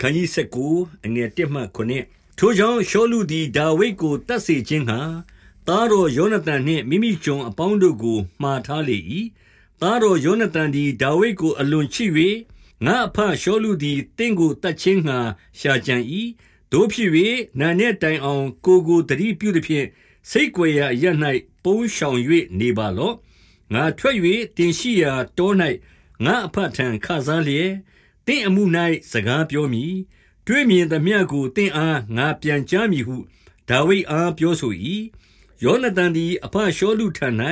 ခန်းကြီး19အငယ်1မှ9ထိုကြောင့်ရှောလူသည်ဒါဝိဒ်ကိုတတ်စေခြင်းဟာသားတော်ယောနသန်နှင့်မိမိကျွန်အပေါင်းတို့ကိုမှားထားလေ၏သားတော်ယောနသန်သည်ဒါဝိဒ်ကိုအလွန်ချစ်၍ငါအဖရှောလူသည်တင့်ကိုတတ်ခြင်းငှာရှာကြံ၏တို့ဖြစ်၍နာနဲ့တိုင်အောင်ကိုကိုတတိပြုသည်ဖြင့်စိတ်ကြွယ်ရာရ၌ပုံးရှောင်၍နေပါလော့ငါထွက်၍တင်ရှိရာတော၌ငါအဖထံခစားလျက် တင့်အမှု၌စကားပြောမည်တွေ့မြင်သမျှကိုတင့်အားငါပြန်ကြားမည်ဟုဒါဝိဒ်အားပြောဆို၏ယောနသန်သည်အဖရှောလူထံ၌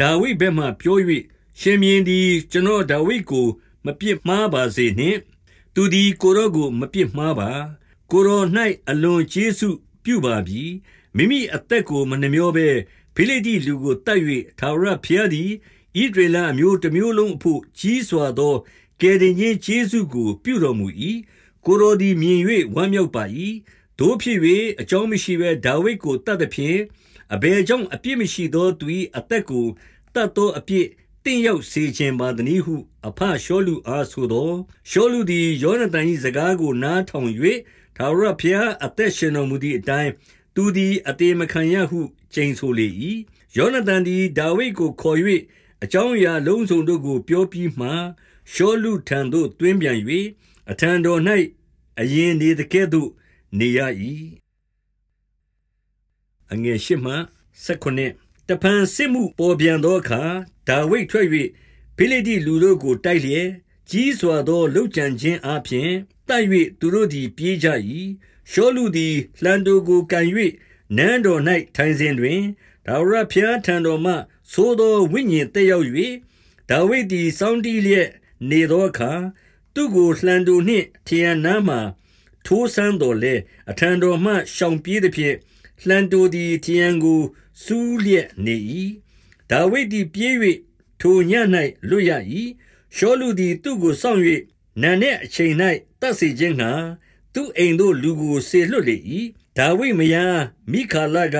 ဒါဝိဒ်ဘက်မှပြော၍ရှင်မြင်းသည်ကျွန်တော်ဒါဝိဒ်ကို မပြစ်မှားပါစေနှင့်သူသည်ကိုရောကိုမပြစ်မှားပါ ကိုရော၌အလွန်ကျေးဇူးပြုပါပြီမိမိအသက်ကိုမနှမျောဘဲဖိလိတိလူကိုတတ်၍သာရဖျားသည်ဣဒရေလအမျိုးတစ်မျိုးလုံးအဖို့ကြီးစွာသော ကယ်တင်ခြင်းကျေးဇူးကိုပြုတော်မူ၏ကိုရောသည်မြင်၍ဝမ်းမြောက်ပါ၏တို့ဖြစ်၍အကြောင်းမရှိဘဲဒါဝိဒ်ကိုတတ်သည်ဖြင့်အဘယ်ကြောင့်အပြစ်မရှိသောသူ၏အသက်ကိုတတ်သောအပြစ်တင့်ရောက်စေခြင်းပါသည်ဟု အဖရှောလူအားဆိုသောရှောလူသည်ယောနသန်၏စကားကိုနားထောင်၍သာရဖျားအသက်ရှင်တော်မူသည့်အတိုင်းသူသည်အသေးမခံရဟုကျိန်ဆိုလေ၏ယောနသန်သည်ဒါဝိဒ်ကိုခေါ်၍အကြောင်းအရာလုံးစုံတို့ကိုပြောပြီးမှ ရှောလူထံသို့တွင်ပြန်၍အထံတော်၌အရင်နေတကဲ့သို့နေရ၏အငယ်ရှိမှ16တပန်စစ်မှုပေါ်ပြန်သောအခါဒါဝိဒ်ထွက်၍ဖိလိတိလူတို့ကိုတိုက်လျက်ကြီးစွာသောလှုပ်ကြံခြင်းအပြင်တိုက်၍သူတို့သည်ပြေးကြ၏ရှောလူသည်လှန်တို့ကိုကန်၍နန်းတော်၌ထိုင်စဉ်တွင်ဒါဝရဖျားထံတော်မှသိုးသောဝိညာဉ်တက်ရောက်၍ဒါဝိဒ်သည်စောင်းတီးလျက် နေသောအခါသူ့ကိုလှန်တို့နှင့်ထရန်နားမှထိုးဆန်းတော်လဲအထံတော်မှရှောင်ပြေးသည်ဖြင့်လှန်တို့သည်ထရန်ကိုစူးလျက်နေ၏ဒါဝိဒ်သည်ပြေး၍ထိုည၌လွတ်ရ၏ရှောလူသည်သူ့ကိုစောင့်၍နန်နှင့်အချိန်၌တတ်စေခြင်းငှာသူ့အိမ်သို့လူကိုဆေလွတ်လေ၏ဒါဝိဒ်မယားမိခါလက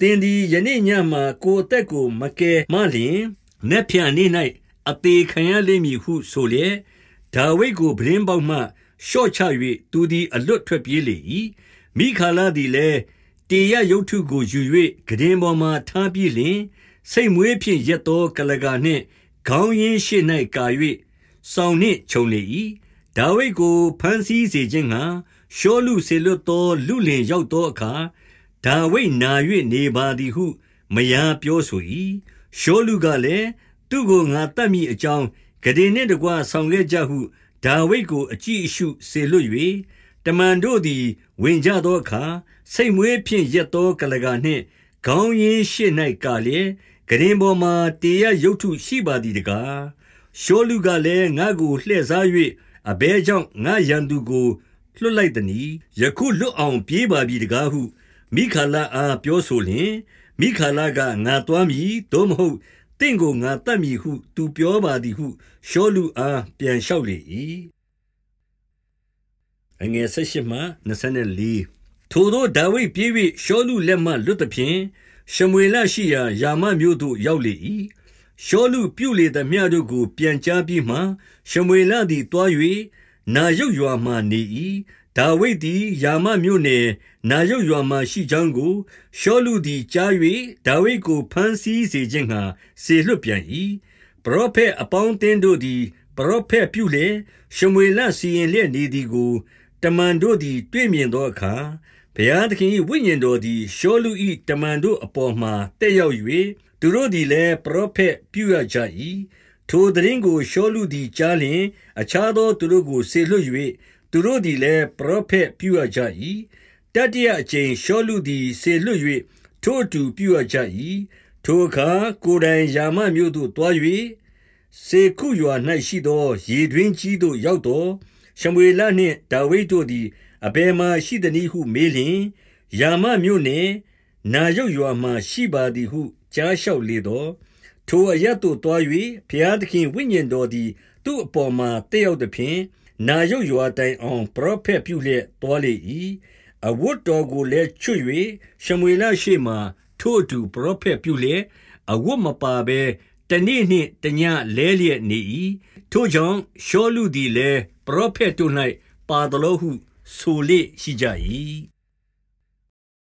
သင်သည်ယနေ့ညမှာကိုယ်အသက်ကိုမကယ်မလျင်နက်ဖြန်နေ့၌ အသေးခံရလိမ့်မည်ဟုဆိုလျက်ဒါဝိဒ်ကိုပရင်းပေါက်မှရှော့ချ၍သူသည်အလွတ်ထွက်ပြေးလေ၏မိခါလသည်လည်းတေရရုတ်ထုကိုယူ၍ဂဒင်းပေါ်မှထားပြီးလျင်စိတ်မွေးဖြင့်ရက်သောကလကာနှင့်ခေါင်းရင်းရှိ၌ကာ၍စောင်းနှင့်ခြုံလေ၏ဒါဝိဒ်ကိုဖမ်းဆီးစေခြင်းငှာရှောလူစေလွတ်သောလူလင်ရောက်သောအခါဒါဝိဒ်နာ၍နေပါသည်ဟုမယားပြောဆို၏ရှောလူကလည်း သူကိုငါတတ်မိအကြောင်းဂဒင်းနှင့်တကွဆောင်ခဲ့ကြဟုဒါဝိဒ်ကိုအကြည့်အရှုစေလွတ်၍တမန်တို့သည် ဝင်ကြသောအခါစိတ်မွေးဖြင့်ရက်သောကလကာနှင့်ခေါင်းရင်းရှိ၌ကာလျက်ဂရင်ပေါ်မှာတေရရုတ်ထုရှိပါသည်တကားရှောလူကလည်းငါကိုလှည့်စား၍အဘဲကြောင့်ငါရန်သူကိုလွတ်လိုက်သည်။ယခုလွတ်အောင်ပြေးပါပြီတကားဟုမိခါလအားပြောဆိုလျင်မိခါလကငါသွားမည်သို့မဟုတ် တင့်ကိုငါတတ်မည်ဟု သူပြောပါသည်ဟုရှောလူအားပြန်လျှောက်လေ၏အငယ်၁၈မှ24ထိုသောဒါဝိဒ်ပြေး၍ရှောလူလက်မှလွတ်သည်ဖြင့်ရှမွေလရှိရာယာမမြို့သို့ရောက်လေ၏ရှောလူပြုလေသမျှတို့ကို ပြန်ကြားပြီးမှရှမွေလသည်တွား၍နာရုပ်ရွာမှနေ၏ ဒါဝိဒ်သည်ယာမမြို့နယ်နာရုပ်ရွာမှရှိကြောင်းကိုရှောလူသည်ကြား၍ဒါဝိဒ်ကိုဖမ်းဆီးစေခြင်းငှာဆေလွတ်ပြန်၏ပရောဖက်အပေါင်းအသင်းတို့သည်ပရောဖက်ပြုလျက်ရှမွေလစီရင်လျက်နေသည်ကိုတမန်တို့သည် တွေ့မြင်သောအခါဘုရားသခင်၏ဝိညာဉ်တော်သည်ရှောလူ၏တမန်တို့အပေါ်မှာတက်ရောက်၍သူတို့သည်လည်းပရောဖက်ပြုရကြ၏ထိုသတင်းကိုရှောလူသည်ကြားလျင် အခြားသောသူတို့ကိုဆေလွတ်၍ သူတို့သည်လည်းပရောဖက်ပြုရကြ၏တတိယအကြိမ်ရှောလူသည်ဆေလွတ်၍ထိုအတူပြုရကြ၏ထိုအခါကိုယ်တိုင်ယာမမြို့သို့တွား၍စေခုရွာ၌ရှိသော ရေတွင်းကြီးသို့ရောက်သောရှမွေလနှင့်ဒါဝိဒ်တို့သည်အဘယ်မှရှိသနည်းဟုမေးလျင်ယာမမြို့နှင့်နာရုတ်ရွာမှရှိပါသည်ဟုကြားလျှောက်လေသောထိုအရတ်သို့တွား၍ဘုရားသခင်ဝိညာဉ်တော်သည် သူ့အပေါ်မှာတက်ရောက်သည်ဖြင့် နာရုတ်ရွာတိုင်အောင်ပရောဖက်ပြုလျက်တွားလေ၏အဝတ်တော်ကိုလည်းချွတ်၍ရှမွေလရှိမှထို့အတူပရောဖက်ပြုလျက်အဝတ်မပါဘဲတနေ့နှင့်တညလဲလျက်နေ၏ထို့ကြောင့်ရှောလူသည်လည်းပရောဖက်တို့၌ပါသလောဟုဆိုလေ့ရှိကြ၏